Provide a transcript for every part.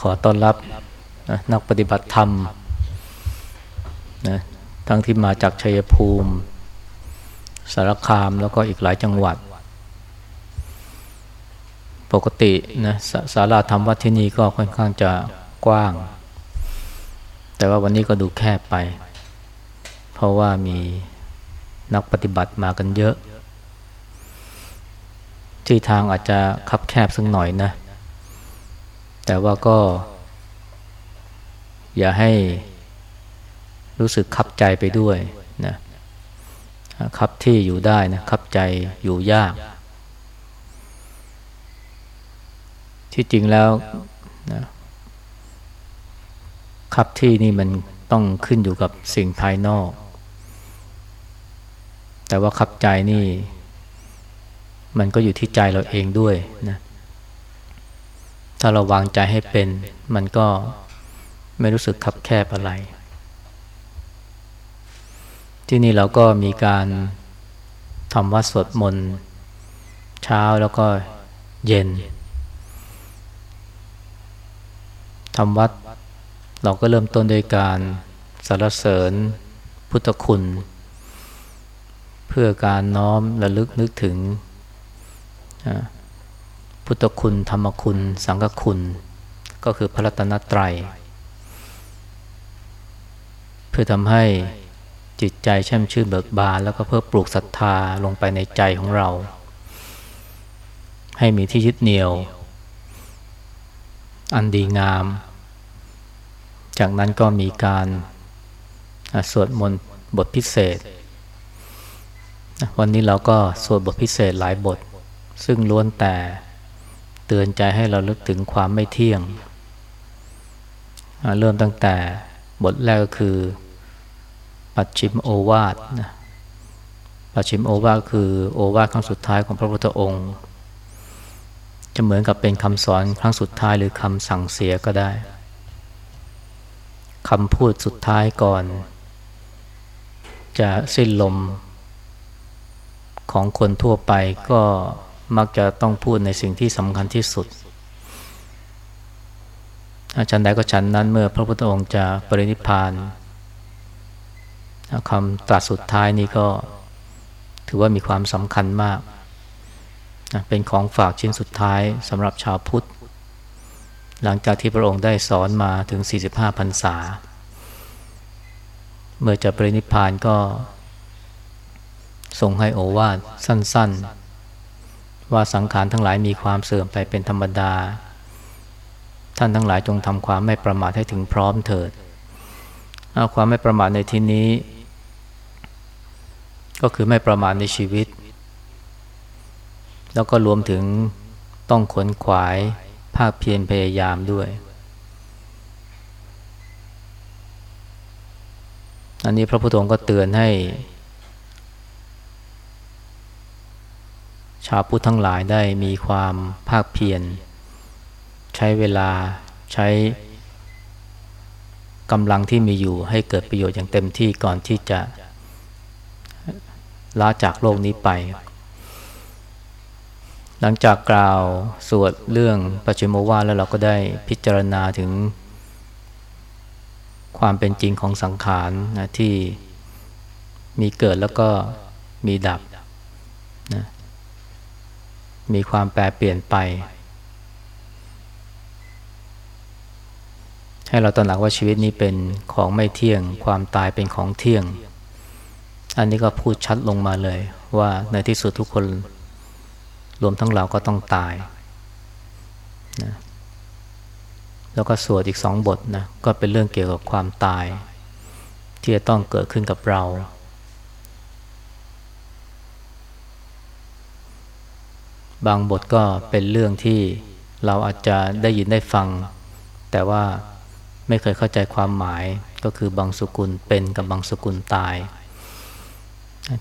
ขอต้อนรับนักปฏิบัติธรรมนะทั้งที่มาจากชัยภูมิ สารคามแล้วก็อีกหลายจังหวัด ปกตินะสศาลาธรรมวัดที่นี่ก็ค่อนข้างจะกว้าง แต่ว่าวันนี้ก็ดูแคบไป เพราะว่ามีนักปฏิบัติมากันเยอะ ที่ทางอาจจะคับแคบสักหน่อยนะ แต่ว่าก็ อย่าให้รู้สึกคับใจไปด้วยนะคับที่อยู่ได้นะคับใจอยู่ยาก ที่จริงแล้วนะคับที่นี่มันต้องขึ้นอยู่กับสิ่งภายนอก แต่ว่าคับใจนี่ มันก็อยู่ที่ใจเราเองด้วยนะ ถ้าเราวางใจให้เป็น มันก็ไม่รู้สึกคับแคบอะไร ที่นี่เราก็มีการทำวัดสวดมนต์เช้าแล้วก็เย็นทำวัดเราก็เริ่มต้นโดยการสรรเสริญพุทธคุณ เพื่อการน้อมระลึกนึกถึง พุทธคุณ ธรรมคุณ สังฆคุณ ก็คือพระรัตนตรัย เพื่อทำให้จิตใจแช่มชื่นเบิกบาน แล้วก็เพื่อปลูกศรัทธาลงไปในใจของเรา ให้มีที่ยึดเหนี่ยว อันดีงาม จากนั้นก็มีการสวดมนต์บทพิเศษ วันนี้เราก็สวดบทพิเศษหลายบท ซึ่งล้วนแต่ เตือนใจให้เราลึกถึงความไม่เที่ยง เริ่มตั้งแต่บทแรกก็คือ ปัจฉิมโอวาทนะปัจฉิมโอวาทคือโอวาทครั้งสุดท้ายของพระพุทธองค์ จะเหมือนกับเป็นคำสอนครั้งสุดท้ายหรือคำสั่งเสียก็ได้คำพูดสุดท้ายก่อน จะสิ้นลมของคนทั่วไปก็ มักจะต้องพูดในสิ่งที่สำคัญที่สุดอาจารย์ใดก็ฉันนั้นเมื่อพระพุทธองค์จะปรินิพานคำตรัสสุดท้ายนี้ก็ถือว่ามีความสำคัญมาก เป็นของฝากชิ้นสุดท้ายสำหรับชาวพุทธ หลังจากที่พระองค์ได้สอนมาถึง 45พรรษา เมื่อจะปรินิพานก็ทรงให้โอวาทสั้น ๆ ว่าสังขารทั้งหลายมีความเสื่อมไปเป็นธรรมดา ท่านทั้งหลายจงทำความไม่ประมาทให้ถึงพร้อมเถิดเอาความไม่ประมาทในที่นี้ ก็คือไม่ประมาทในชีวิต แล้วก็รวมถึงต้องขนขวายภาคเพียรพยายามด้วย อันนี้พระพุทธองค์ก็เตือนให้ ชาวพุทธทั้งหลายได้มีความภาคเพียรใช้เวลาใช้กำลังที่มีอยู่ให้เกิดประโยชน์อย่างเต็มที่ก่อนที่จะลาจากโลกนี้ไป หลังจากกล่าวสวดเรื่องปัจจิโมวาแล้วเราก็ได้พิจารณาถึง ความเป็นจริงของสังขารนะที่มีเกิดแล้วก็มีดับนะ มีความแปรเปลี่ยนไป ให้เราตระหนักว่าชีวิตนี้เป็นของไม่เที่ยง ความตายเป็นของเที่ยง อันนี้ก็พูดชัดลงมาเลย ว่าในที่สุดทุกคนรวมทั้งเราก็ต้องตายนะแล้วก็สวดอีกสองบทนะก็เป็นเรื่องเกี่ยวกับความตาย ที่จะต้องเกิดขึ้นกับเรา บางบทก็เป็นเรื่องที่เราอาจจะได้ยินได้ฟัง แต่ว่าไม่เคยเข้าใจความหมายก็คือบางสกุลเป็นกับบางสกุลตาย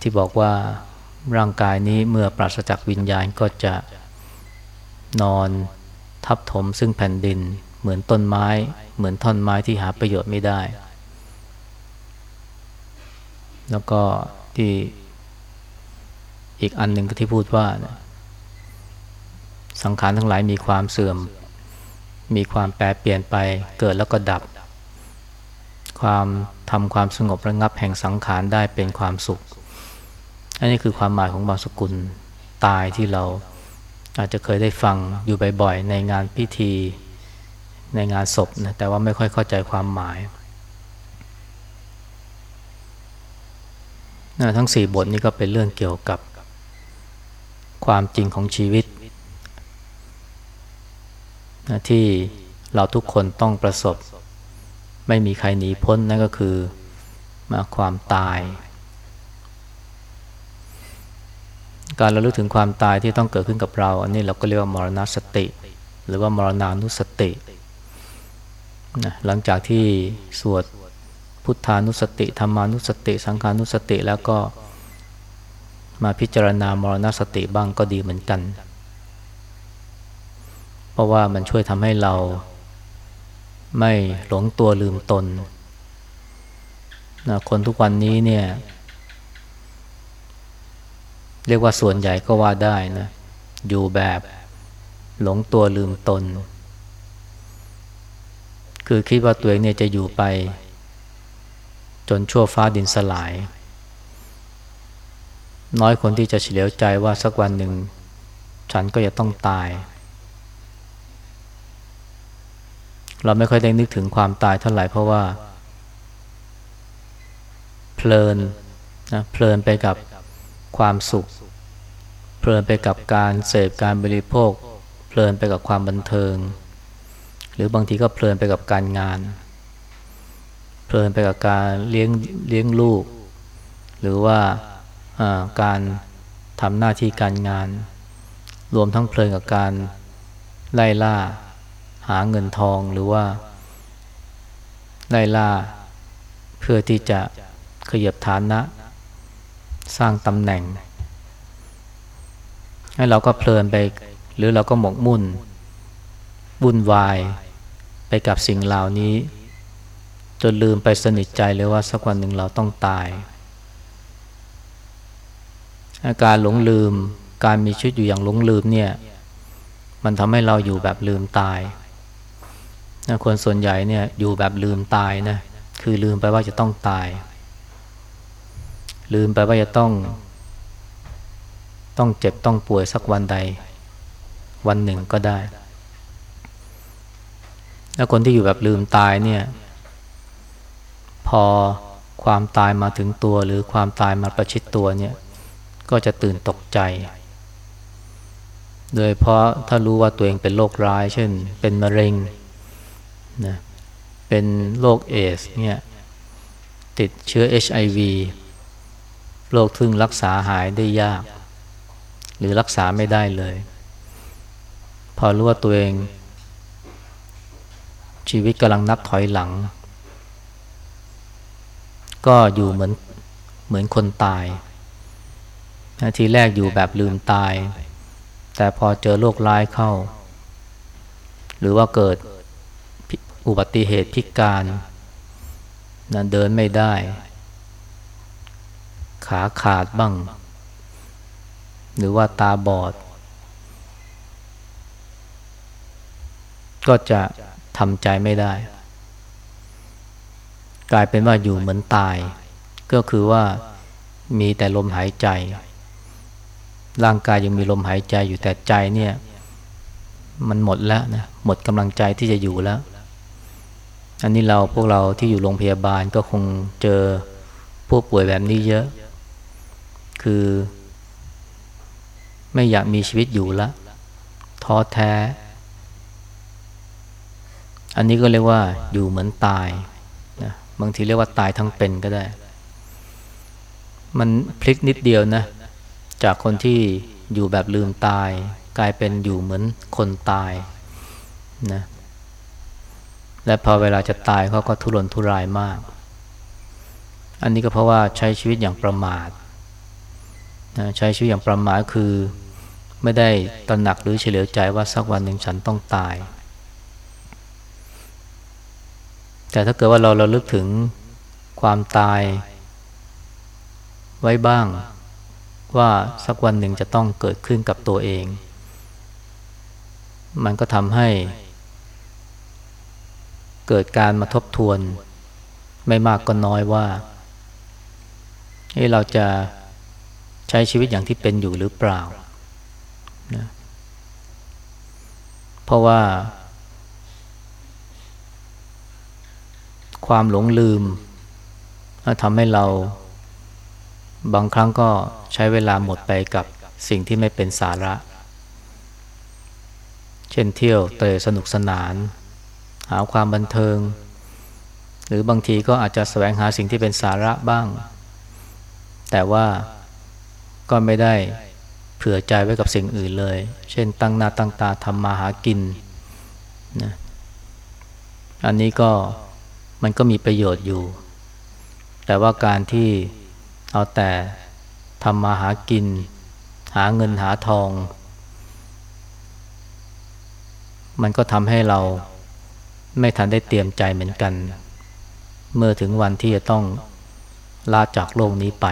ที่บอกว่าร่างกายนี้เมื่อปราศจากวิญญาณก็จะนอนทับถมซึ่งแผ่นดินเหมือนต้นไม้ เหมือนท่อนไม้ที่หาประโยชน์ไม่ได้ แล้วก็ที่อีกอันหนึ่งที่พูดว่า สังขารทั้งหลายมีความเสื่อม มีความแปรเปลี่ยนไป เกิดแล้วก็ดับ ความทำความสงบระงับแห่งสังขารได้เป็นความสุข อันนี้คือความหมายของบางสกุลตายที่เราอาจจะเคยได้ฟังอยู่บ่อยๆในงานพิธีในงานศพนะแต่ว่าไม่ค่อยเข้าใจความหมายนะทั้งสี่บทนี้ก็เป็นเรื่องเกี่ยวกับความจริงของชีวิต นะที่เราทุกคนต้องประสบ ไม่มีใครหนีพ้นนั่นก็คือมาความตาย การระลึกถึงความตายที่ต้องเกิดขึ้นกับเรา อันนี้เราก็เรียกว่ามรณสติ หรือว่ามรณานุสตินะหลังจากที่สวดพุทธานุสติธรรมานุสติ สังขานุสติแล้วก็มาพิจารณามรณสติบ้างก็ดีเหมือนกัน ราะว่ามันช่วยทำให้เรา ไม่หลงตัวลืมตนนะคนทุกวันนี้เนี่ย เรียกว่าส่วนใหญ่ก็ว่าได้นะ อยู่แบบหลงตัวลืมตน คือคิดว่าตัวเองเนี่ยจะอยู่ไป จนชั่วฟ้าดินสลาย น้อยคนที่จะเฉลียวใจว่าสักวันหนึ่ง ฉันก็จะต้องตาย เราไม่ค่อยได้นึกถึงความตายเท่าไหร่เพราะว่า เพลินนะเพลินไปกับความสุข เพลินไปกับการเสพการบริโภค เพลินไปกับความบันเทิง หรือบางทีก็เพลินไปกับการงาน เพลินไปกับการเลี้ยงเลี้ยงลูก หรือว่าการทำหน้าที่การงาน รวมทั้งเพลินกับการไล่ล่า หาเงินทองหรือว่าไล่ล่าเพื่อที่จะขยับฐานะ สร้างตำแหน่ง ให้เราก็เพลินไป หรือเราก็หมกมุ่นบุ่นวายไปกับสิ่งเหล่านี้ จนลืมไปสนิทใจเลยว่าสักวันหนึ่งเราต้องตาย อาการหลงลืมการมีชีวิตอยู่อย่างหลงลืมเนี่ย มันทำให้เราอยู่แบบลืมตาย นะคนส่วนใหญ่เนี่ยอยู่แบบลืมตายนะคือลืมไปว่าจะต้องตาย ลืมไปว่าจะต้อง ต้องเจ็บต้องป่วยสักวันใด วันหนึ่งก็ได้ แล้วคนที่อยู่แบบลืมตายเนี่ย พอความตายมาถึงตัวหรือความตายมาประชิดตัวเนี่ย ก็จะตื่นตกใจ โดยเพราะถ้ารู้ว่าตัวเองเป็นโรคร้าย เช่น เป็นมะเร็ง นะเป็นโรคเอสเนี่ยติดเชื้อ HIV โรคทึ่งรักษาหายได้ยาก หรือรักษาไม่ได้เลย พอรู้ว่าตัวเอง ชีวิตกำลังนับถอยหลัง ก็อยู่เหมือนเหมือนคนตายนาทีแรกอยู่แบบลืมตาย แต่พอเจอโรคร้ายเข้า หรือว่าเกิด อุบัติเหตุพิการนะเดินไม่ได้ ขาขาดบ้าง หรือว่าตาบอด ก็จะทำใจไม่ได้ กลายเป็นว่าอยู่เหมือนตาย ก็คือว่ามีแต่ลมหายใจ ร่างกายยังมีลมหายใจอยู่แต่ใจเนี่ย มันหมดแล้วนะหมดกำลังใจที่จะอยู่แล้ว อันนี้เราพวกเราที่อยู่โรงพยาบาลก็คงเจอผู้ป่วยแบบนี้เยอะ คือ ไม่อยากมีชีวิตอยู่ละท้อแท้ อันนี้ก็เรียกว่าอยู่เหมือนตายนะบางทีเรียกว่าตายทั้งเป็นก็ได้ มันพลิกนิดเดียวนะ จากคนที่อยู่แบบลืมตาย กลายเป็นอยู่เหมือนคนตายนะ และพอเวลาจะตายเขาก็ทุรนทุรายมาก อันนี้ก็เพราะว่าใช้ชีวิตอย่างประมาทนะใช้ชีวิตอย่างประมาทคือไม่ได้ตระหนักหรือเฉลียวใจว่าสักวันหนึ่งฉันต้องตาย แต่ถ้าเกิดว่าเราเราลึกถึงความตายไว้บ้าง ว่าสักวันหนึ่งจะต้องเกิดขึ้นกับตัวเอง มันก็ทำให้ เกิดการมาทบทวน ไม่มากก็น้อยว่าเราจะใช้ชีวิตอย่างที่เป็นอยู่หรือเปล่านะเพราะว่า ความหลงลืมทำให้เราบางครั้งก็ใช้เวลาหมดไปกับสิ่งที่ไม่เป็นสาระ เช่นเที่ยวเตะสนุกสนาน หาความบันเทิง หรือบางทีก็อาจจะแสวงหาสิ่งที่เป็นสาระบ้าง แต่ว่าก็ไม่ได้เผื่อใจไว้กับสิ่งอื่นเลย เช่น ตั้งหน้าตั้งตาทำมาหากินนะอันนี้ก็มันก็มีประโยชน์อยู่ แต่ว่าการที่เอาแต่ทำมาหากิน หาเงินหาทอง มันก็ทำให้เรา ไม่ทันได้เตรียมใจเหมือนกัน เมื่อถึงวันที่จะต้องลาจากโลกนี้ไป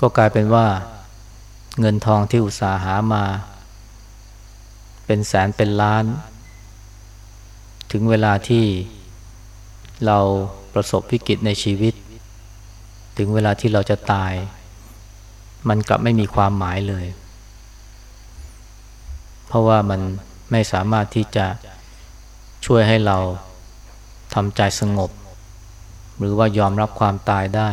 ก็กลายเป็นว่า เงินทองที่อุตสาหามา เป็นแสนเป็นล้าน ถึงเวลาที่เราประสบวิกฤตในชีวิต ถึงเวลาที่เราจะตาย มันกลับไม่มีความหมายเลย เพราะว่ามัน ไม่สามารถที่จะช่วยให้เราทำใจสงบ หรือว่ายอมรับความตายได้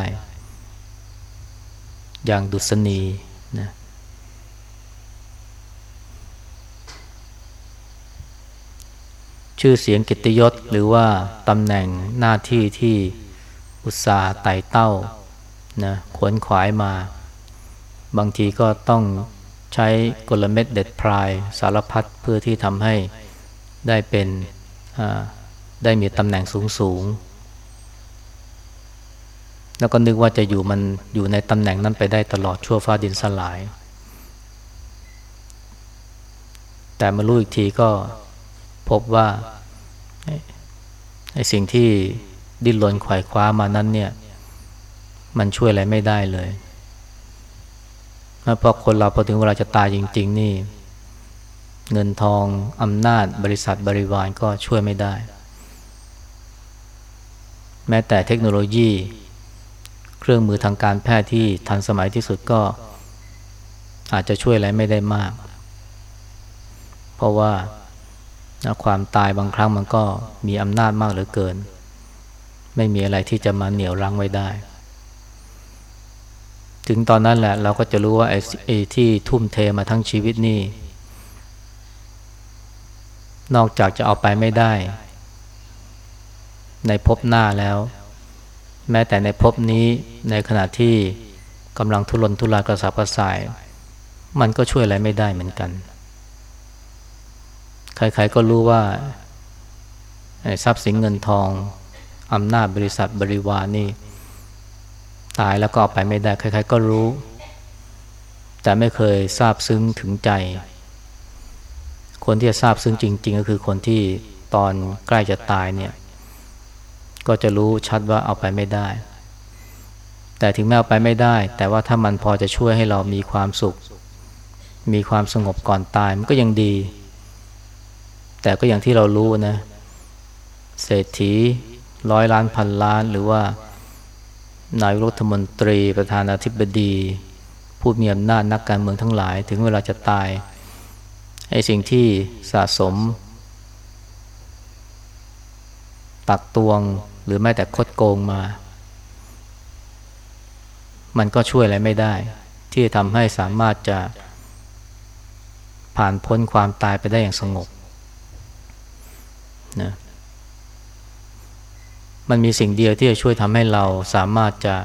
อย่างดุษณีนะชื่อเสียงกิตยศหรือว่าตำแหน่งหน้าที่ที่อุตสาห์ไต่เต้านะขวนขวายมา บางทีก็ต้อง ใช้กลเม็ดเด็ดพรายสารพัดเพื่อที่ทำให้ได้เป็นได้มีตำแหน่งสูงสูง แล้วก็นึกว่าจะอยู่มันอยู่ในตำแหน่งนั้นไปได้ตลอดชั่วฟ้าดินสลาย แต่มารู้อีกทีก็พบว่าไอ้สิ่งที่ดิ้นรนขวายคว้ามานั้นเนี่ย มันช่วยอะไรไม่ได้เลย เพราะคนเราพอถึงเวลาจะตายจริง ๆ นี่ เงินทองอำนาจบริษัทบริวารก็ช่วยไม่ได้ แม้แต่เทคโนโลยี เครื่องมือทางการแพทย์ที่ทันสมัยที่สุดก็ อาจจะช่วยอะไรไม่ได้มาก เพราะว่าความตายบางครั้งมันก็มีอำนาจมากเหลือเกิน ไม่มีอะไรที่จะมาเหนี่ยวรั้งไว้ได้ ถึงตอนนั้นแหละเราก็จะรู้ว่าไอ้ที่ทุ่มเทมาทั้งชีวิตนี่ นอกจากจะเอาไปไม่ได้ ในภพหน้าแล้ว แม้แต่ในภพนี้ในขณะที่กำลังทุรนทุรายกระสับกระส่าย มันก็ช่วยอะไรไม่ได้เหมือนกัน ใครๆก็รู้ว่าทรัพย์สินเงินทองอำนาจบริษัทบริวารนี่ ตายแล้วก็เอาไปไม่ได้ ใครๆก็รู้ แต่ไม่เคยทราบซึ้งถึงใจ คนที่จะทราบซึ้งจริง ๆ ก็คือคนที่ตอนใกล้จะตายเนี่ย ก็จะรู้ชัดว่าเอาไปไม่ได้ แต่ถึงแม้เอาไปไม่ได้ แต่ว่าถ้ามันพอจะช่วยให้เรามีความสุข มีความสงบก่อนตายมันก็ยังดี แต่ก็อย่างที่เรารู้นะ เศรษฐีร้อยล้านพันล้านหรือว่า นายรัฐมนตรีประธานาธิบดี ผู้มีอำนาจนักการเมืองทั้งหลาย ถึงเวลาจะตายไอ้สิ่งที่สะสม ตักตวงหรือแม้แต่คดโกงมา มันก็ช่วยอะไรไม่ได้ ที่จะทำให้สามารถจะ ผ่านพ้นความตายไปได้อย่างสงบนะ มันมีสิ่งเดียวที่จะช่วยทำให้เราสามารถจะ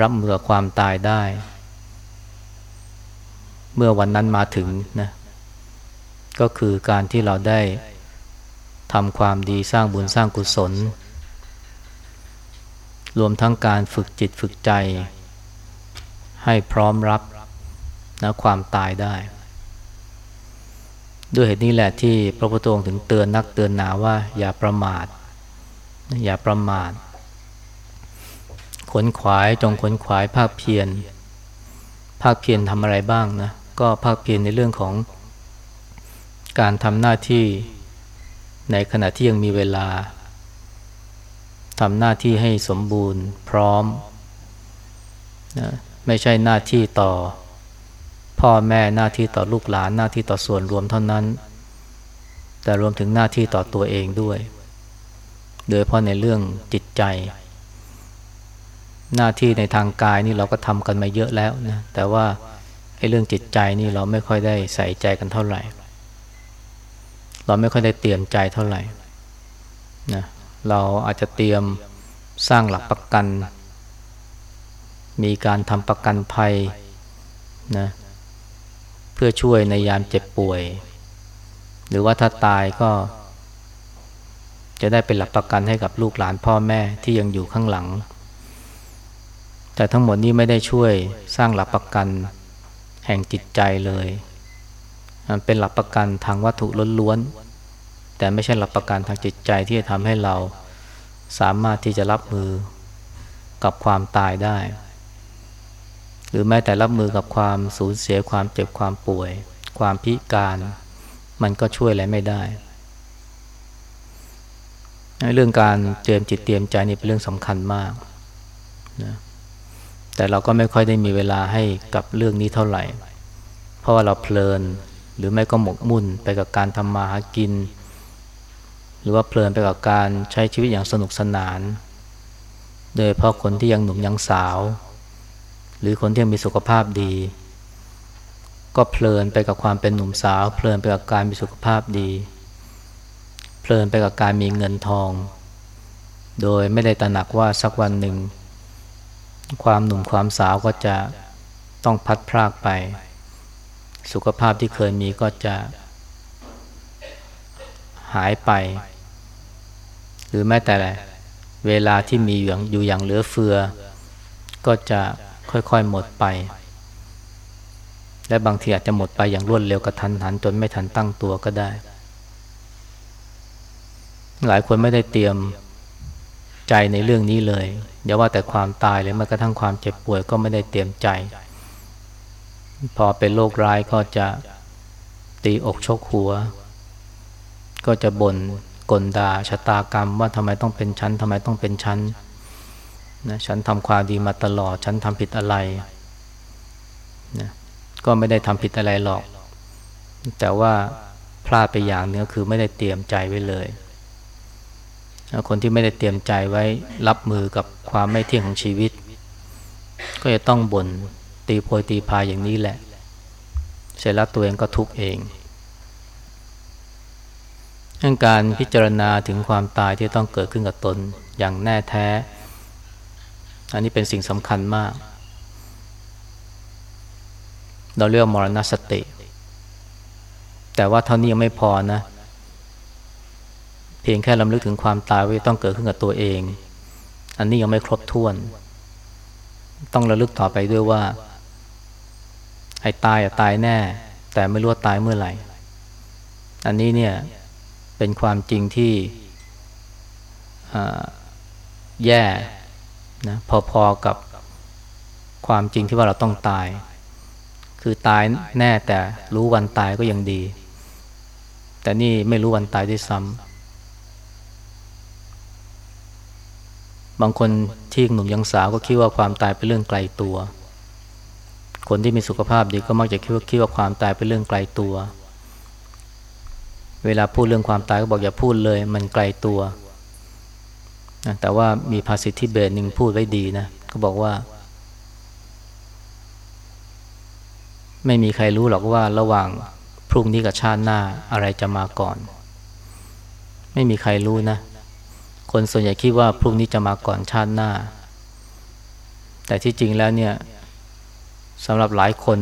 รับมือความตายได้ เมื่อวันนั้นมาถึงนะก็คือการที่เราได้ทำความดีสร้างบุญสร้างกุศล รวมทั้งการฝึกจิตฝึกใจ ให้พร้อมรับนะความตายได้ ด้วยเหตุนี้แหละที่พระพุทธองค์ถึงเตือนนักเตือนหนาว่าอย่าประมาท อย่าประมาทขนขวายจงขนขวายภาคเพียรภาคเพียรทำอะไรบ้างนะก็ภาคเพียรในเรื่องของการทำหน้าที่ในขณะที่ยังมีเวลาทำหน้าที่ให้สมบูรณ์พร้อมนะไม่ใช่หน้าที่ต่อ พ่อแม่หน้าที่ต่อลูกหลานหน้าที่ต่อส่วนรวมเท่านั้น แต่รวมถึงหน้าที่ต่อตัวเองด้วย โดยเพราะในเรื่องจิตใจ หน้าที่ในทางกายนี่เราก็ทำกันมาเยอะแล้วนะแต่ว่าไอ้เรื่องจิตใจนี่เราไม่ค่อยได้ใส่ใจกันเท่าไหร่ เราไม่ค่อยได้เตรียมใจเท่าไหร่นะเราอาจจะเตรียมสร้างหลักประกัน มีการทำประกันภัยนะเพื่อช่วยในยามเจ็บป่วย หรือว่าถ้าตายก็ จะได้เป็นหลักประกันให้กับลูกหลานพ่อแม่ที่ยังอยู่ข้างหลัง แต่ทั้งหมดนี้ไม่ได้ช่วยสร้างหลักประกันแห่งจิตใจเลย มันเป็นหลักประกันทางวัตถุล้วนๆ แต่ไม่ใช่หลักประกันทางจิตใจที่จะทำให้เราสามารถที่จะรับมือกับความตายได้ หรือแม้แต่รับมือกับความสูญเสียความเจ็บความป่วย ความพิการ มันก็ช่วยอะไรไม่ได้ เรื่องการเตรียมจิตเตรียมใจนี่เป็นเรื่องสำคัญมากนะแต่เราก็ไม่ค่อยได้มีเวลาให้กับเรื่องนี้เท่าไหร่ เพราะว่าเราเพลินหรือไม่ก็หมกมุ่นไปกับการทำมาหากิน หรือว่าเพลินไปกับการใช้ชีวิตอย่างสนุกสนาน โดยเพราะคนที่ยังหนุ่มยังสาว หรือคนที่ยังมีสุขภาพดี ก็เพลินไปกับความเป็นหนุ่มสาว เพลินไปกับการมีสุขภาพดี เพลินไปกับการมีเงินทอง โดยไม่ได้ตระหนักว่าสักวันหนึ่ง ความหนุ่มความสาวก็จะต้องพัดพรากไป สุขภาพที่เคยมีก็จะ หายไป หรือแม้แต่เวลาที่มีอยู่อยู่อย่างเหลือเฟือ ก็จะค่อยๆหมดไป และบางทีอาจจะหมดไปอย่างรวดเร็วกระทันหันจนไม่ทันตั้งตัวก็ได้ หลายคนไม่ได้เตรียมใจในเรื่องนี้เลยอย่าว่าแต่ความตายเลยแม้กระทั่งความเจ็บป่วยก็ไม่ได้เตรียมใจ พอเป็นโรคร้ายก็จะตีอกชกหัว ก็จะบน่นกลดาชะตากรรมว่าทำไมต้องเป็นชั้นทำไมต้องเป็นชั้นนะฉันทำความดีมาตลอด ฉันทำผิดอะไรนะก็ไม่ได้ทำผิดอะไรหรอก แต่ว่าพลาดไปอย่างเนึงคือไม่ได้เตรียมใจไว้เลย คนที่ไม่ได้เตรียมใจไว้รับมือกับความไม่เที่ยงของชีวิต ก็จะต้องบน่นตีโพยตีพายอย่างนี้แหละ เสร็จแล้วตัวเองก็ทุกข์เองดังการพิจารณาถึงความตายที่ต้องเกิดขึ้นกับตนอย่างแน่แท้ อันนี้เป็นสิ่งสำคัญมาก เราเรียกมรณสติ แต่ว่าเท่านี้ยังไม่พอนะ พียงแค่ลำลึกถึงความตายว่าต้องเกิดขึ้นกับตัวเอง อันนี้ยังไม่ครบถ้วน ต้องระลึกต่อไปด้วยว่าไอ้ตายอะตายแน่ แต่ไม่รู้ว่าตายเมื่อไหร่ อันนี้เนี่ยเป็นความจริงที่แย่นะพอๆกับความจริงที่ว่าเราต้องตาย คือตายแน่แต่รู้วันตายก็ยังดี แต่นี่ไม่รู้วันตายด้วยซ้ำ บางคนที่หนุ่มยังสาวก็คิดว่าความตายเป็นเรื่องไกลตัว คนที่มีสุขภาพดีก็มักจะคิดว่าคิดว่าความตายเป็นเรื่องไกลตัว เวลาพูดเรื่องความตายก็บอกอย่าพูดเลย มันไกลตัว แต่ว่ามีภาษิตที่เบสหนึ่งพูดไว้ดีนะเขาบอกว่า ไม่มีใครรู้หรอกว่าระหว่างพรุ่งนี้กับชาติหน้าอะไรจะมาก่อน ไม่มีใครรู้นะ คนส่วนใหญ่คิดว่าพรุ่งนี้จะมาก่อนชาติหน้า แต่ที่จริงแล้วเนี่ยสำหรับหลายคน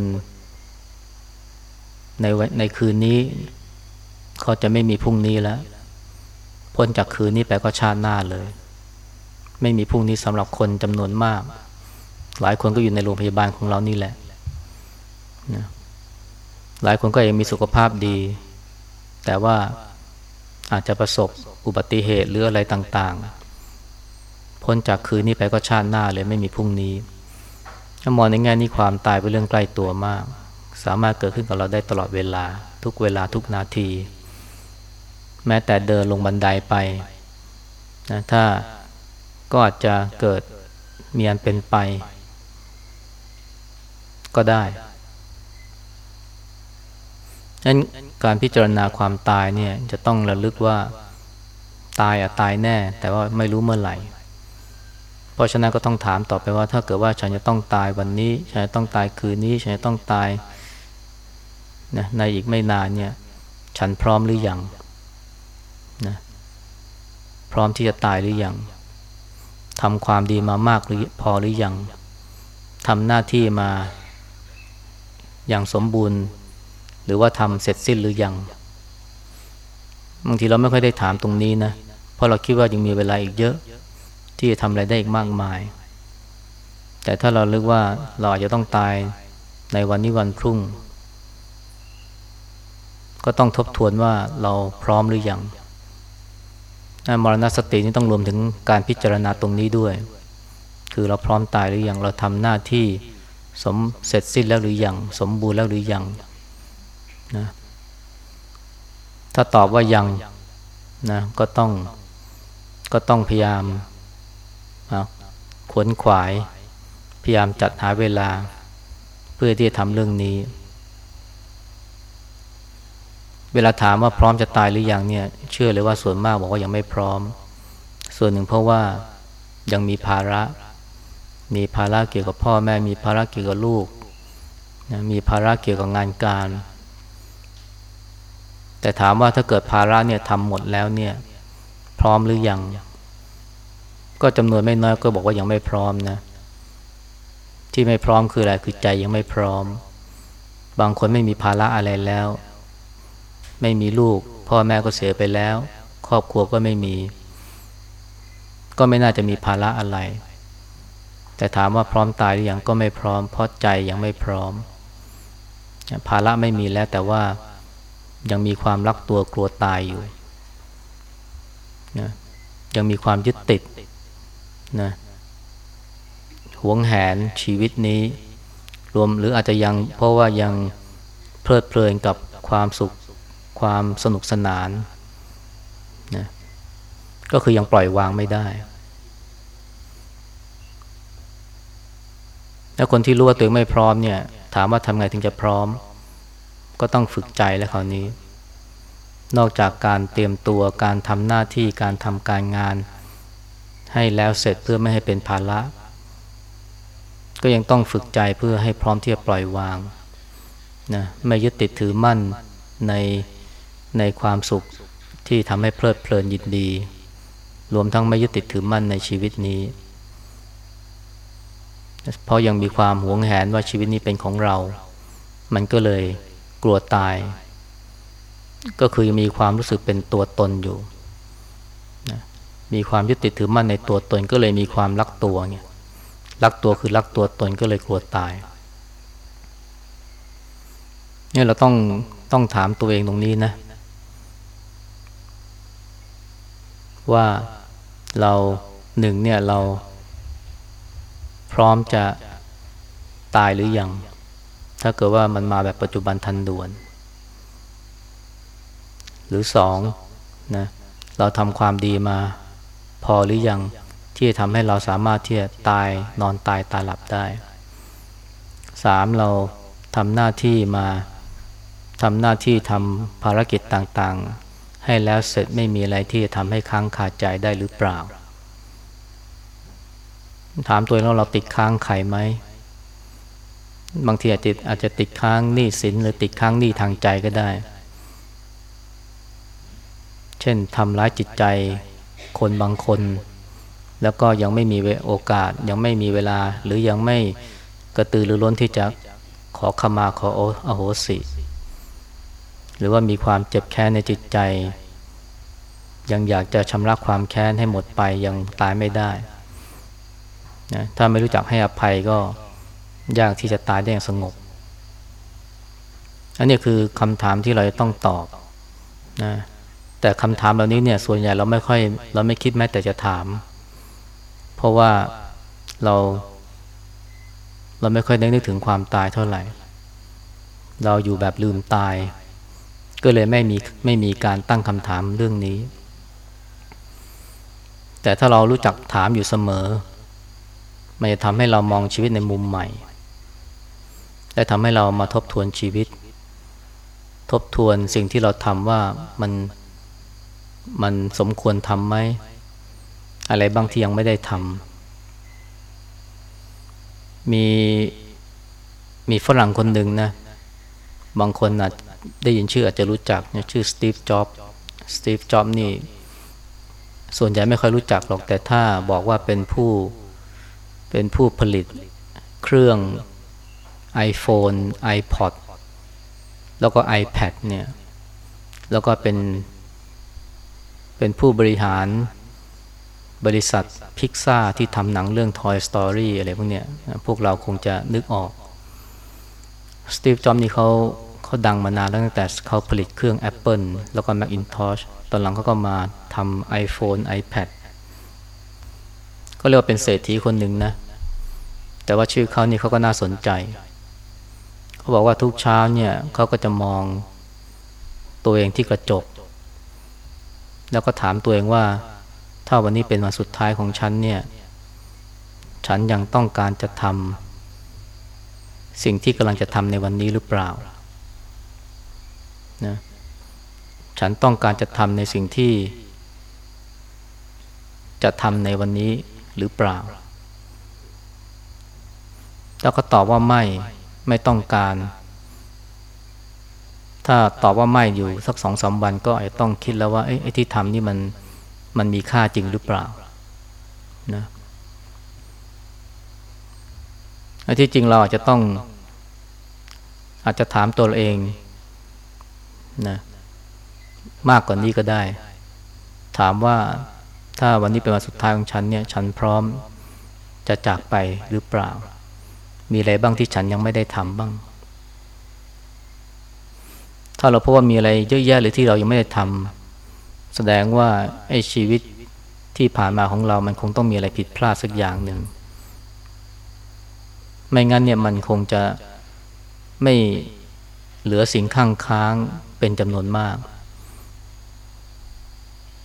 ในในคืนนี้เขาจะไม่มีพรุ่งนี้แล้ว พ้นจากคืนนี้ไปก็ชาติหน้าเลย ไม่มีพรุ่งนี้สำหรับคนจำนวนมาก หลายคนก็อยู่ในโรงพยาบาลของเรานี่แหละนะหลายคนก็ยังมีสุขภาพดี แต่ว่า อาจจะประสบอุบัติเหตุหรืออะไรต่างๆ พ้นจากคืนนี้ไปก็ชาติหน้าเลยไม่มีพรุ่งนี้ถ้ามองในแง่นี้ความตายเป็นเรื่องใกล้ตัวมาก สามารถเกิดขึ้นกับเราได้ตลอดเวลา ทุกเวลาทุกนาที แม้แต่เดินลงบันไดไปนะถ้าก็อาจจะเกิดมีอันเป็นไป ก็ได้ นั้นการพิจารณาความตายเนี่ยจะต้องระลึกว่าตายอะตายแน่ แต่ว่าไม่รู้เมื่อไหร่ เพราะฉะนั้นก็ต้องถามต่อไปว่าถ้าเกิดว่าฉันจะต้องตายวันนี้ ฉันจะต้องตายคืนนี้ ฉันจะต้องตายนะในอีกไม่นานเนี่ย ฉันพร้อมหรือยังนะพร้อมที่จะตายหรือยังทำความดีมามากหรือพอหรือยังทำหน้าที่มาอย่างสมบูรณ์ หรือว่าทำเสร็จสิ้นหรือยังบางทีเราไม่ค่อยได้ถามตรงนี้นะเพราะเราคิดว่ายังมีเวลาอีกเยอะ ที่จะทำอะไรได้อีกมากมาย แต่ถ้าเราลึกว่าเราอาจจะต้องตายในวันนี้วันพรุ่ง ก็ต้องทบทวนว่าเราพร้อมหรือยังมรณสตินี่ต้องรวมถึงการพิจารณาตรงนี้ด้วย คือเราพร้อมตายหรือยังเราทำหน้าที่สมเสร็จสิ้นแล้วหรือยังสมบูรณ์แล้วหรือยัง นะถ้าตอบว่ายังนะก็ต้องก็ต้องพยายามขวนขวาย พยายามจัดหาเวลา เพื่อที่จะทำเรื่องนี้ เวลาถามว่าพร้อมจะตายหรือยังเนี่ย เชื่อเลยว่าส่วนมากบอกว่ายังไม่พร้อม ส่วนหนึ่งเพราะว่ายังมีภาระ มีภาระเกี่ยวกับพ่อแม่ มีภาระเกี่ยวกับลูกนะมีภาระเกี่ยวกับงานการ แต่ถามว่าถ้าเกิดภาระเนี่ยทำหมดแล้วเนี่ย พร้อมหรือยัง ก็จำนวนไม่น้อยก็บอกว่ายังไม่พร้อมนะ ที่ไม่พร้อมคืออะไรคือใจยังไม่พร้อม บางคนไม่มีภาระอะไรแล้ว ไม่มีลูก พ่อแม่ก็เสียไปแล้ว ครอบครัวก็ไม่มี ก็ไม่น่าจะมีภาระอะไร แต่ถามว่าพร้อมตายหรือยังก็ไม่พร้อม เพราะใจยังไม่พร้อม ภาระไม่มีแล้วแต่ว่า ยังมีความรักตัวกลัวตายอยู่นะยังมีความยึดติดนะหวงแหนชีวิตนี้ รวมหรืออาจจะยังเพราะว่ายังเพลิดเพลินกับความสุขความสนุกสนานนะก็คือยังปล่อยวางไม่ได้แล้วคนที่รู้ว่าตัวเองไม่พร้อมเนี่ย ถามว่าทำไงถึงจะพร้อม ก็ต้องฝึกใจแล้วคราวนี้ นอกจากการเตรียมตัวการทำหน้าที่การทำการงาน ให้แล้วเสร็จเพื่อไม่ให้เป็นภาระ ก็ยังต้องฝึกใจเพื่อให้พร้อมที่จะปล่อยวางนะไม่ยึดติดถือมั่นในในความสุขที่ทำให้เพลิดเพลินยินดี รวมทั้งไม่ยึดติดถือมั่นในชีวิตนี้ เพราะยังมีความหวงแหนว่าชีวิตนี้เป็นของเรา มันก็เลย กลัวตาย ก็คือมีความรู้สึกเป็นตัวตนอยู่นะมีความยึดติดถือมั่นในตัวตนก็เลยมีความรักตัวเนี่ยรักตัวคือรักตัวตนก็เลยกลัวตายเนี่ยเราต้องต้องถามตัวเองตรงนี้นะ ว่าเราหนึ่งเนี่ยเราพร้อมจะตายหรือยัง ถ้าเกิดว่ามันมาแบบปัจจุบันทันด่วน หรือสองนะเราทำความดีมาพอหรือยังที่จะทำให้เราสามารถที่จะตายนอนตายตาหลับได้สามเราทำหน้าที่มาทำหน้าที่ทำภารกิจต่างๆ ให้แล้วเสร็จไม่มีอะไรที่จะทำให้ค้างคาใจได้หรือเปล่า ถามตัวเองเราติดค้างไข่ไหม บางทีอาจจะอาจจะติดค้างหนี้สินหรือติดค้างหนี้ทางใจก็ได้ เช่นทำร้ายจิตใจคนบางคน แล้วก็ยังไม่มีโอกาส ยังไม่มีเวลา หรือยังไม่กระตือรือร้นที่จะขอขมาขออโหสิ หรือว่ามีความเจ็บแค้นในจิตใจ ยังอยากจะชำระความแค้นให้หมดไปยังตายไม่ได้นะถ้าไม่รู้จักให้อภัยก็ ยากที่จะตายได้อย่างสงบ อันนี้คือคำถามที่เราต้องตอบนะ แต่คำถามเหล่านี้เนี่ย ส่วนใหญ่เราไม่ค่อย เราไม่คิดแม้แต่จะถาม เพราะว่าเรา เราไม่ค่อยนึกถึงความตายเท่าไหร่ เราอยู่แบบลืมตาย ก็เลยไม่มีไม่มีการตั้งคำถามเรื่องนี้ แต่ถ้าเรารู้จักถามอยู่เสมอมันจะทำให้เรามองชีวิตในมุมใหม่ และทำให้เรามาทบทวนชีวิต ทบทวนสิ่งที่เราทำว่ามันมันสมควรทำไหม อะไรบางที่ยังไม่ได้ทำมีมีฝรั่งคนหนึ่งนะ บางคนอาจได้ยินชื่ออาจจะรู้จักชื่อสตีฟจ็อบสตีฟจ็อบนี่ ส่วนใหญ่ไม่ค่อยรู้จักหรอกแต่ถ้าบอกว่าเป็นผู้เป็นผู้ผลิตเครื่อง iPhone iPod แล้วก็ iPad เนี่ยแล้วก็เป็น เป็นผู้บริหารบริษัทพิกซ่าที่ทำหนังเรื่อง Toy Story อะไรพวกเนี้ยพวกเราคงจะนึกออกสตีฟจ็อบนี่เขาเขาดังมานานแล้วตั้งแต่เขาผลิตเครื่อง Apple แล้วก็ Macintosh ตอนหลังเขาก็มาทำ iPhone iPad ก็เรียกว่าเป็นเศรษฐีคนหนึ่งนะ แต่ว่าชื่อเขานี่เขาก็น่าสนใจ เขาบอกว่าทุกเช้าเนี่ยเขาก็จะมองตัวเองที่กระจก แล้วก็ถามตัวเองว่า ถ้าวันนี้เป็นวันสุดท้ายของฉันเนี่ย ฉันยังต้องการจะทำสิ่งที่กำลังจะทำในวันนี้หรือเปล่านะฉันต้องการจะทำในสิ่งที่ จะทำในวันนี้หรือเปล่าถ้าเขาตอบว่าไม่ ไม่ต้องการ ถ้าตอบว่าไม่อยู่สักสองสาวันก็อาจจะต้องคิดแล้วว่าไอ้ที่ทำนี่มันมันมีค่าจริงหรือเปล่านะที่จริงเราอาจจะต้อง อาจจะถามตัวเองนะมากกว่านี้ก็ได้ ถามว่าถ้าวันนี้เป็นวันสุดท้ายของฉันเนี่ย ฉันพร้อมจะจากไปหรือเปล่า มีอะไรบ้างที่ฉันยังไม่ได้ทำบ้าง ถ้าเราพบว่ามีอะไรเยอะแยะเลยที่เรายังไม่ได้ทำแสดงว่าไอ้ชีวิตที่ผ่านมาของเรามันคงต้องมีอะไรผิดพลาดสักอย่างหนึ่ง ไม่งั้นเนี่ยมันคงจะไม่เหลือสิ่งข้างค้างเป็นจำนวนมาก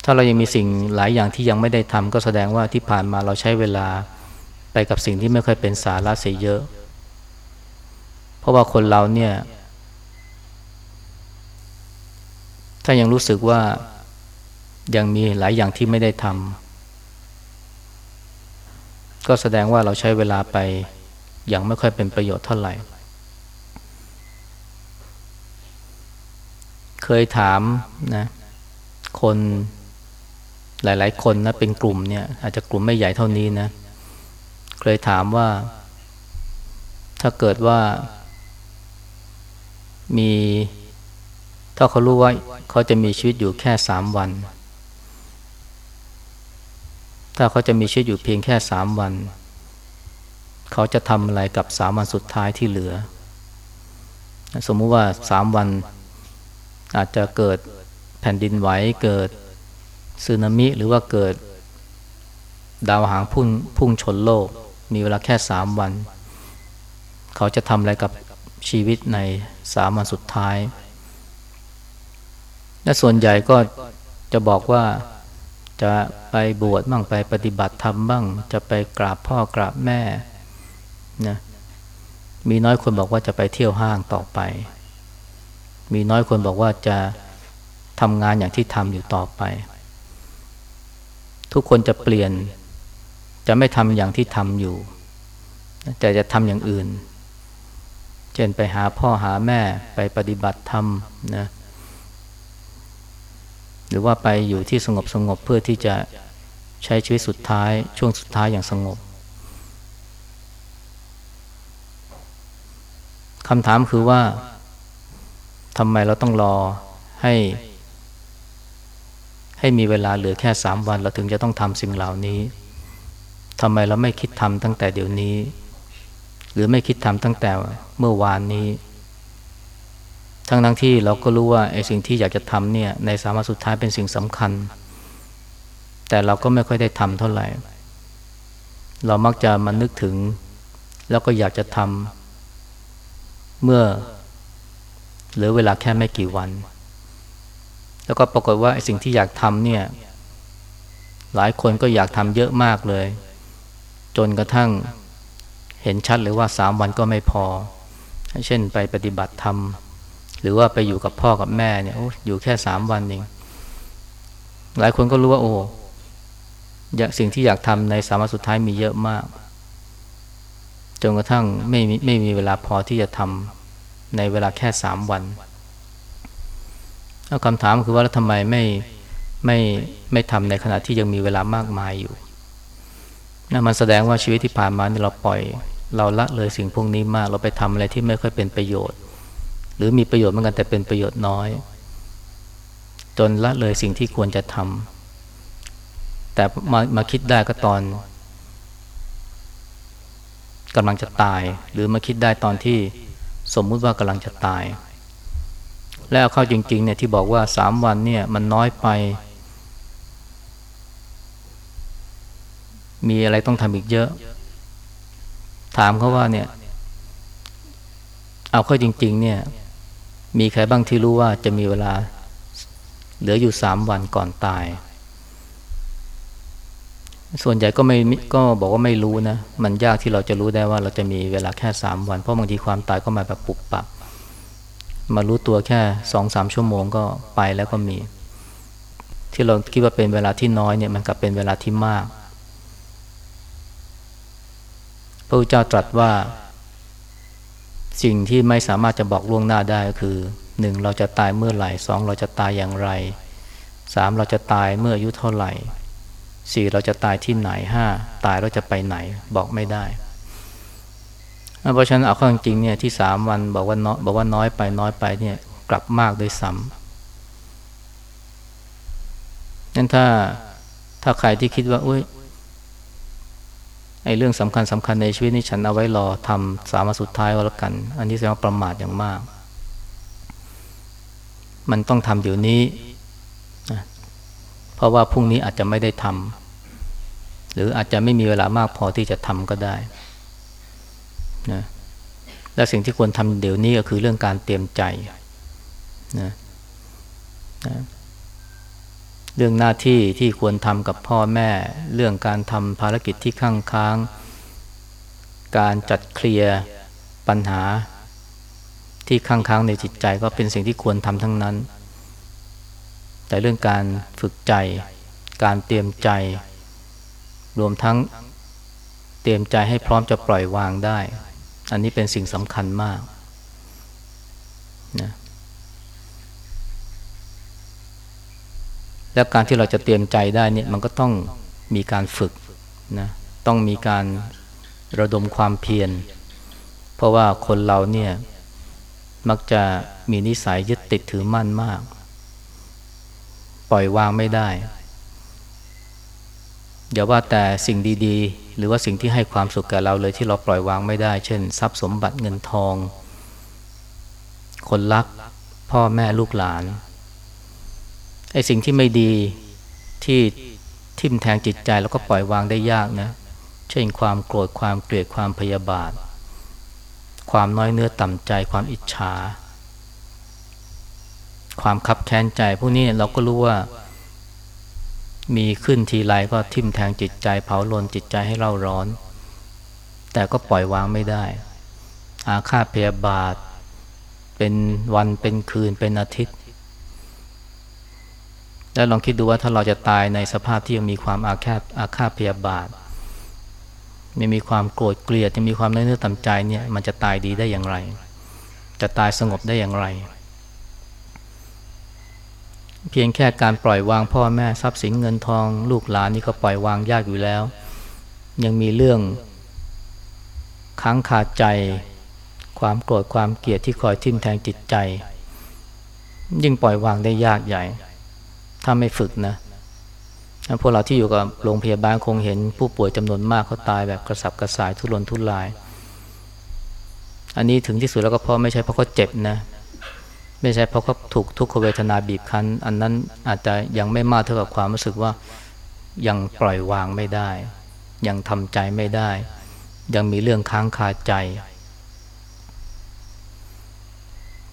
ถ้าเรายังมีสิ่งหลายอย่างที่ยังไม่ได้ทำก็แสดงว่าที่ผ่านมาเราใช้เวลา ไปกับสิ่งที่ไม่ค่อยเป็นสาระเสียเยอะ เพราะว่าคนเราเนี่ย ถ้ายังรู้สึกว่ายังมีหลายอย่างที่ไม่ได้ทำก็แสดงว่าเราใช้เวลาไปอย่างไม่ค่อยเป็นประโยชน์เท่าไหร่ เคยถามนะคนหลาย ๆ คนนะเป็นกลุ่มเนี่ย อาจจะกลุ่มไม่ใหญ่เท่านี้นะเคยถามว่า ถ้าเกิดว่า มี ถ้าเขารู้ว่าเขาจะมีชีวิตอยู่แค่สามวัน ถ้าเขาจะมีชีวิตอยู่เพียงแค่สามวัน เขาจะทำอะไรกับสามวันสุดท้ายที่เหลือ สมมุติว่าสามวัน อาจจะเกิดแผ่นดินไหวเกิดสึนามิหรือว่าเกิดดาวหางพุ่งพุ่งชนโลก มีเวลาแค่สามวัน เขาจะทำอะไรกับชีวิตในสามวันสุดท้าย และส่วนใหญ่ก็จะบอกว่าจะไปบวชบ้างไปปฏิบัติธรรมบ้าง จะไปกราบพ่อกราบแม่นะมีน้อยคนบอกว่าจะไปเที่ยวห้างต่อไป มีน้อยคนบอกว่าจะทำงานอย่างที่ทำอยู่ต่อไป ทุกคนจะเปลี่ยน จะไม่ทำอย่างที่ทำอยู่ แต่จะทำอย่างอื่น เช่นไปหาพ่อหาแม่ไปปฏิบัติธรรมนะหรือว่าไปอยู่ที่สงบสงบเพื่อที่จะใช้ชีวิตสุดท้ายช่วงสุดท้ายอย่างสงบคำถามคือว่าทำไมเราต้องรอให้ ให้มีเวลาเหลือแค่สามวัน เราถึงจะต้องทำสิ่งเหล่านี้ ทำไมเราไม่คิดทำตั้งแต่เดี๋ยวนี้ หรือไม่คิดทำตั้งแต่เมื่อวานนี้ ทั้งทั้งที่เราก็รู้ว่าไอ้สิ่งที่อยากจะทำเนี่ยในสามาสุดท้ายเป็นสิ่งสำคัญ แต่เราก็ไม่ค่อยได้ทำเท่าไหร่ เรามักจะมานึกถึง แล้วก็อยากจะทำเมื่อเหลือเวลาแค่ไม่กี่วัน แล้วก็ปรากฏว่าไอ้สิ่งที่อยากทำเนี่ย หลายคนก็อยากทำเยอะมากเลย จนกระทั่งเห็นชัดเลยว่าสามวันก็ไม่พอ เช่นไปปฏิบัติธรรม หรือว่าไปอยู่กับพ่อกับแม่เนี่ยอยู่แค่สามวันเองหลายคนก็รู้ว่าโอ้อยากสิ่งที่อยากทำในสามวันสุดท้ายมีเยอะมาก จนกระทั่งไม่มีไม่มีเวลาพอที่จะทำในเวลาแค่สามวันคำถามคือว่าแล้วทำไมไม่ไม่ไม่ทำในขณะที่ยังมีเวลามากมายอยู่ นั่นมันแสดงว่าชีวิตที่ผ่านมาเนี่ยเราปล่อย เราละเลยสิ่งพวกนี้มาก เราไปทำอะไรที่ไม่ค่อยเป็นประโยชน์ หรือมีประโยชน์เหมือนกันแต่เป็นประโยชน์น้อย จนละเลยสิ่งที่ควรจะทำแต่มามาคิดได้ก็ตอนกำลังจะตาย หรือมาคิดได้ตอนที่สมมุติว่ากำลังจะตาย แล้วเข้าจริงๆเนี่ยที่บอกว่าสามวันเนี่ยมันน้อยไป มีอะไรต้องทำอีกเยอะ ถามเขาว่าเนี่ย เอาเข้าจริง ๆ เนี่ย มีใครบ้างที่รู้ว่าจะมีเวลา เหลืออยู่สามวันก่อนตาย ส่วนใหญ่ก็ไม่ก็บอกว่าไม่รู้นะ มันยากที่เราจะรู้ได้ว่าเราจะมีเวลาแค่สามวัน เพราะบางทีความตายก็มาแบบปุบปับมารู้ตัวแค่สองสามชั่วโมงก็ไปแล้วก็มี ที่เราคิดว่าเป็นเวลาที่น้อยเนี่ยมันกลับเป็นเวลาที่มาก พระพุทธเจ้าตรัสว่า สิ่งที่ไม่สามารถจะบอกล่วงหน้าได้ก็คือหนึ่งเราจะตายเมื่อไหร่สองเราจะตายอย่างไรสามเราจะตายเมื่ออายุเท่าไหร่สี่เราจะตายที่ไหนห้าตายเราจะไปไหนบอกไม่ได้เพราะฉะนั้นเอาข้อจริงเนี่ยที่สามวันบอกว่าน้อยบอกว่าน้อยไปน้อยไปเนี่ยกลับมากโดยซ้ำนั้นถ้าถ้าใครที่คิดว่าอุ้ย ไอ้เรื่องสำคัญสำคัญในชีวิตนี้ฉันเอาไว้รอทำสามาสุดท้ายก็แล้วกัน อันนี้แสดงว่าประมาทอย่างมาก มันต้องทำเดี๋ยวนี้นะเพราะว่าพรุ่งนี้อาจจะไม่ได้ทำหรืออาจจะไม่มีเวลามากพอที่จะทำก็ได้นะและสิ่งที่ควรทำเดี๋ยวนี้ก็คือเรื่องการเตรียมใจนะนะ เรื่องหน้าที่ที่ควรทำกับพ่อแม่ เรื่องการทำภารกิจที่ข้างค้าง การจัดเคลียร์ปัญหา ที่ข้างค้างในจิตใจก็เป็นสิ่งที่ควรทำทั้งนั้น แต่เรื่องการฝึกใจ การเตรียมใจ รวมทั้งเตรียมใจให้พร้อมจะปล่อยวางได้ อันนี้เป็นสิ่งสำคัญมากนะ แล้วการที่เราจะเตรียมใจได้เนี่ยมันก็ต้องมีการฝึกนะต้องมีการระดมความเพียร เพราะว่าคนเราเนี่ยมักจะมีนิสัยยึดติดถือมั่นมาก ปล่อยวางไม่ได้ อย่าว่าแต่สิ่งดีๆ หรือว่าสิ่งที่ให้ความสุขแก่เราเลยที่เราปล่อยวางไม่ได้ เช่น ทรัพย์สมบัติเงินทอง คนรักพ่อแม่ลูกหลาน ไอ้สิ่งที่ไม่ดีที่ทิ่มแทงจิตใจแล้วก็ปล่อยวางได้ยากนะ เช่นความโกรธความเกลียดความพยาบาท ความน้อยเนื้อต่ำใจความอิจฉา ความคับแค้นใจพวกนี้เราก็รู้ว่า มีขึ้นทีไรก็ทิ่มแทงจิตใจ เผาลนจิตใจให้เล่าร้อน แต่ก็ปล่อยวางไม่ได้ อาฆาตพยาบาท เป็นวันเป็นคืนเป็นอาทิตย์ แล้วลองคิดดูว่าถ้าเราจะตายในสภาพที่ยังมีความอาฆาตอาฆาตพยาบาทไม่มีความโกรธเกลียดยังมีความเนื้อต่ำใจเนี่ยมันจะตายดีได้อย่างไร จะตายสงบได้อย่างไร เพียงแค่การปล่อยวางพ่อแม่ทรัพย์สินเงินทอง ลูกหลานนี่ก็ปล่อยวางยากอยู่แล้ว ยังมีเรื่องค้างคาใจ ความโกรธความเกลียดที่คอยทิ่มแทงจิตใจ ยิ่งปล่อยวางได้ยากใหญ่ ถ้าไม่ฝึกนะพวกเราที่อยู่กับโรงพยาบาลคงเห็นผู้ป่วยจำนวนมากเขาตายแบบกระสับกระส่ายทุรนทุราย อันนี้ถึงที่สุดแล้วก็เพราะไม่ใช่เพราะเขาเจ็บนะ ไม่ใช่เพราะเขาถูกทุกขเวทนาบีบคั้น อันนั้นอาจจะยังไม่มากเท่ากับความรู้สึกว่ายังปล่อยวางไม่ได้ ยังทำใจไม่ได้ ยังมีเรื่องค้างคาใจ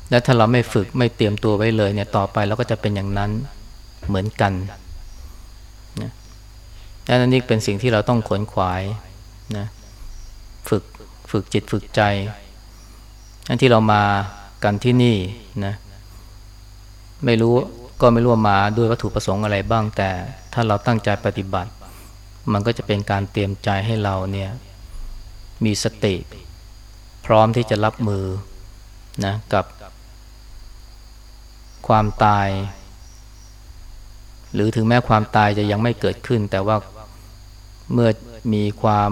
และถ้าเราไม่ฝึกไม่เตรียมตัวไว้เลยเนี่ยต่อไปเราก็จะเป็นอย่างนั้น เหมือนกันนะนั่นนี่เป็นสิ่งที่เราต้องขวนขวายนะฝึกฝึกจิตฝึกใจนั่นที่เรามากันที่นี่นะไม่รู้ก็ไม่รู้มาด้วยวัตถุประสงค์อะไรบ้างแต่ ถ้าเราตั้งใจปฏิบัติ มันก็จะเป็นการเตรียมใจให้เราเนี่ยมีสติ พร้อมที่จะรับมือนะกับความตาย หรือถึงแม้ความตายจะยังไม่เกิดขึ้น แต่ว่าเมื่อมีความ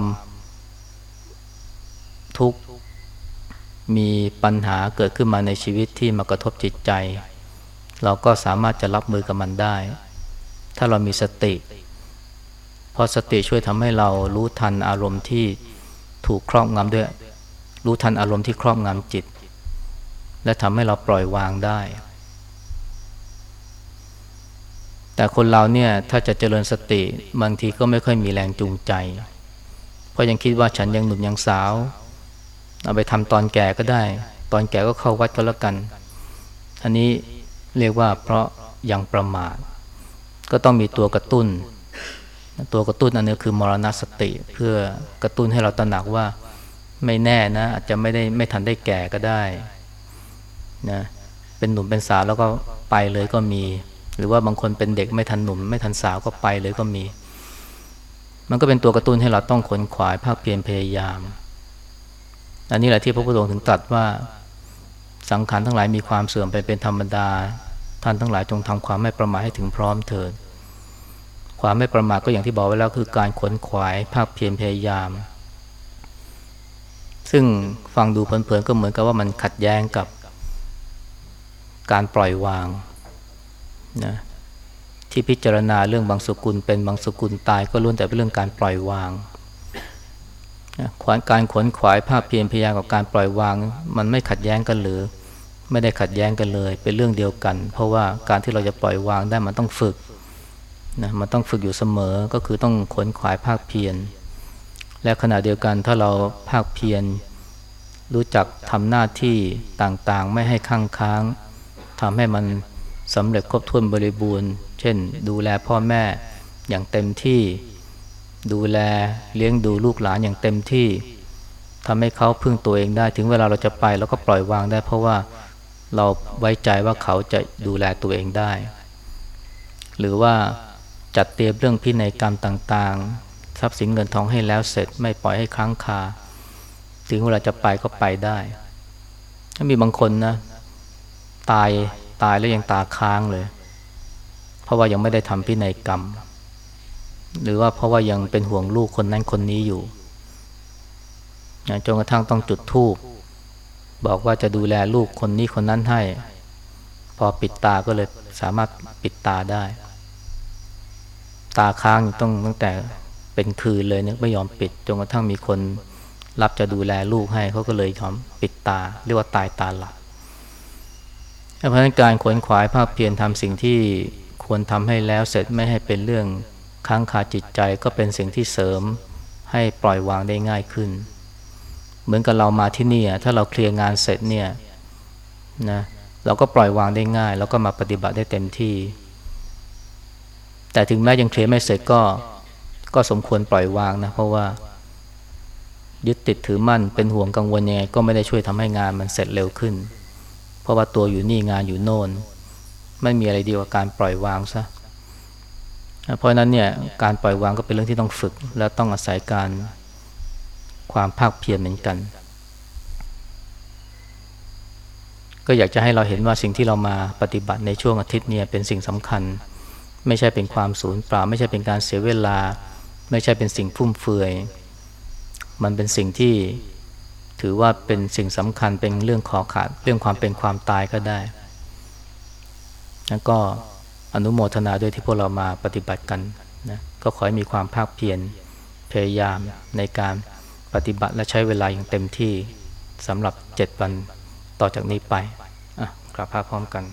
ทุกข์มีปัญหาเกิดขึ้นมาในชีวิตที่มากระทบจิตใจ เราก็สามารถจะรับมือกับมันได้ ถ้าเรามีสติ เพราะสติช่วยทำให้เรารู้ทันอารมณ์ที่ถูกครอบงำด้วย รู้ทันอารมณ์ที่ครอบงำจิต และทำให้เราปล่อยวางได้ แต่คนเราเนี่ยถ้าจะเจริญสติบางทีก็ไม่ค่อยมีแรงจูงใจ เพราะยังคิดว่าฉันยังหนุ่มยังสาว เอาไปทำตอนแก่ก็ได้ ตอนแก่ก็เข้าวัดก็แล้วกัน อันนี้เรียกว่าเพราะยังประมาท ก็ต้องมีตัวกระตุ้น ตัวกระตุ้นอันนี้คือมรณสติ เพื่อกระตุ้นให้เราตระหนักว่าไม่แน่นะอาจจะไม่ได้ไม่ทันได้แก่ก็ได้นะเป็นหนุ่มเป็นสาวแล้วก็ไปเลยก็มี หรือว่าบางคนเป็นเด็กไม่ทันหนุ่ม ไม่ทันสาวก็ไปเลยก็มี มันก็เป็นตัวกระตุ้นให้เราต้องขนขวายภาคเพียรพยายาม อันนี้แหละที่พระพุทธองค์ถึงตรัสว่าสังขารทั้งหลายมีความเสื่อมไปเป็นธรรมดา ท่านทั้งหลายจงทำความไม่ประมาทให้ถึงพร้อมเถิด ความไม่ประมาทก็อย่างที่บอกไว้แล้วคือการขนขวายภาคเพียรพยายาม ซึ่งฟังดูเพลินๆก็เหมือนกับว่ามันขัดแย้งกับการปล่อยวาง นะที่พิจารณาเรื่องบางสกุลเป็นบางสกุลตายก็ล้วนแต่เป็นเรื่องการปล่อยวางขวานการขนขวายภาพเพียรพยายามกับการปล่อยวาง มันไม่ขัดแย้งกันหรือ ไม่ได้ขัดแย้งกันเลย เป็นเรื่องเดียวกัน เพราะว่าการที่เราจะปล่อยวางได้มันต้องฝึกนะมันต้องฝึกอยู่เสมอก็คือต้องขนขวายภาคเพียรและขณะเดียวกันถ้าเราภาคเพียรรู้จักทำหน้าที่ต่างๆ ไม่ให้ข้างค้างทำให้มัน สำเร็จครบถ้วนบริบูรณ์ เช่น ดูแลพ่อแม่อย่างเต็มที่ ดูแลเลี้ยงดูลูกหลานอย่างเต็มที่ทำให้เขาพึ่งตัวเองได้ ถึงเวลาเราจะไปเราก็ปล่อยวางได้ เพราะว่าเราไว้ใจว่าเขาจะดูแลตัวเองได้ หรือว่าจัดเตรียมเรื่องพินัยกรรมต่างๆ ทรัพย์สินเงินทองให้แล้วเสร็จไม่ปล่อยให้ค้างคา ถึงเวลาจะไปก็ไปได้ ถ้ามีบางคนนะ ตาย ตายแล้วยังตาค้างเลย เพราะว่ายังไม่ได้ทำพินัยกรรม หรือว่าเพราะว่ายังเป็นห่วงลูกคนนั้นคนนี้อยู่จนกระทั่งต้องจุดธูปบอกว่าจะดูแลลูกคนนี้คนนั้นให้ พอปิดตาก็เลยสามารถปิดตาได้ ตาค้างต้องตั้งแต่เป็นคืนเลยเนี่ยไม่ยอมปิดจนกระทั่งมีคนรับจะดูแลลูกให้เขาก็เลยยอมปิดตา เรียกว่าตายตาหลับ เพราะฉะนั้นการขวนขวายภาพเพียรทำสิ่งที่ควรทำให้แล้วเสร็จไม่ให้เป็นเรื่องค้างคาจิตใจก็เป็นสิ่งที่เสริมให้ปล่อยวางได้ง่ายขึ้น เหมือนกับเรามาที่นี่ถ้าเราเคลียร์งานเสร็จเนี่ยนะเราก็ปล่อยวางได้ง่าย แล้วก็มาปฏิบัติได้เต็มที่ แต่ถึงแม้ยังเคลียร์ไม่เสร็จก็ก็สมควรปล่อยวางนะเพราะว่ายึดติดถือมั่นเป็นห่วงกังวลยังไงก็ไม่ได้ช่วยทำให้งานมันเสร็จเร็วขึ้น เพราะว่าตัวอยู่นี่งานอยู่โน่น ไม่มีอะไรดีกว่าการปล่อยวางซะเพราะนั้นเนี่ยการปล่อยวางก็เป็นเรื่องที่ต้องฝึก และต้องอาศัยการความภาคเพียรเหมือนกัน ก็อยากจะให้เราเห็นว่าสิ่งที่เรามาปฏิบัติในช่วงอาทิตย์เนี่ยเป็นสิ่งสำคัญ ไม่ใช่เป็นความสูญเปล่า ไม่ใช่เป็นการเสียเวลา ไม่ใช่เป็นสิ่งฟุ่มเฟือย มันเป็นสิ่งที่ ถือว่าเป็นสิ่งสำคัญเป็นเรื่องขอขาดเรื่องความเป็นความตายก็ได้ แล้วก็อนุโมทนาด้วยที่พวกเรามาปฏิบัติกันนะก็ขอให้มีความภาคเพียรพยายามในการปฏิบัติและใช้เวลาอย่างเต็มที่สำหรับเจ็ดวันต่อจากนี้ไปอะกลับพาพร้อมกัน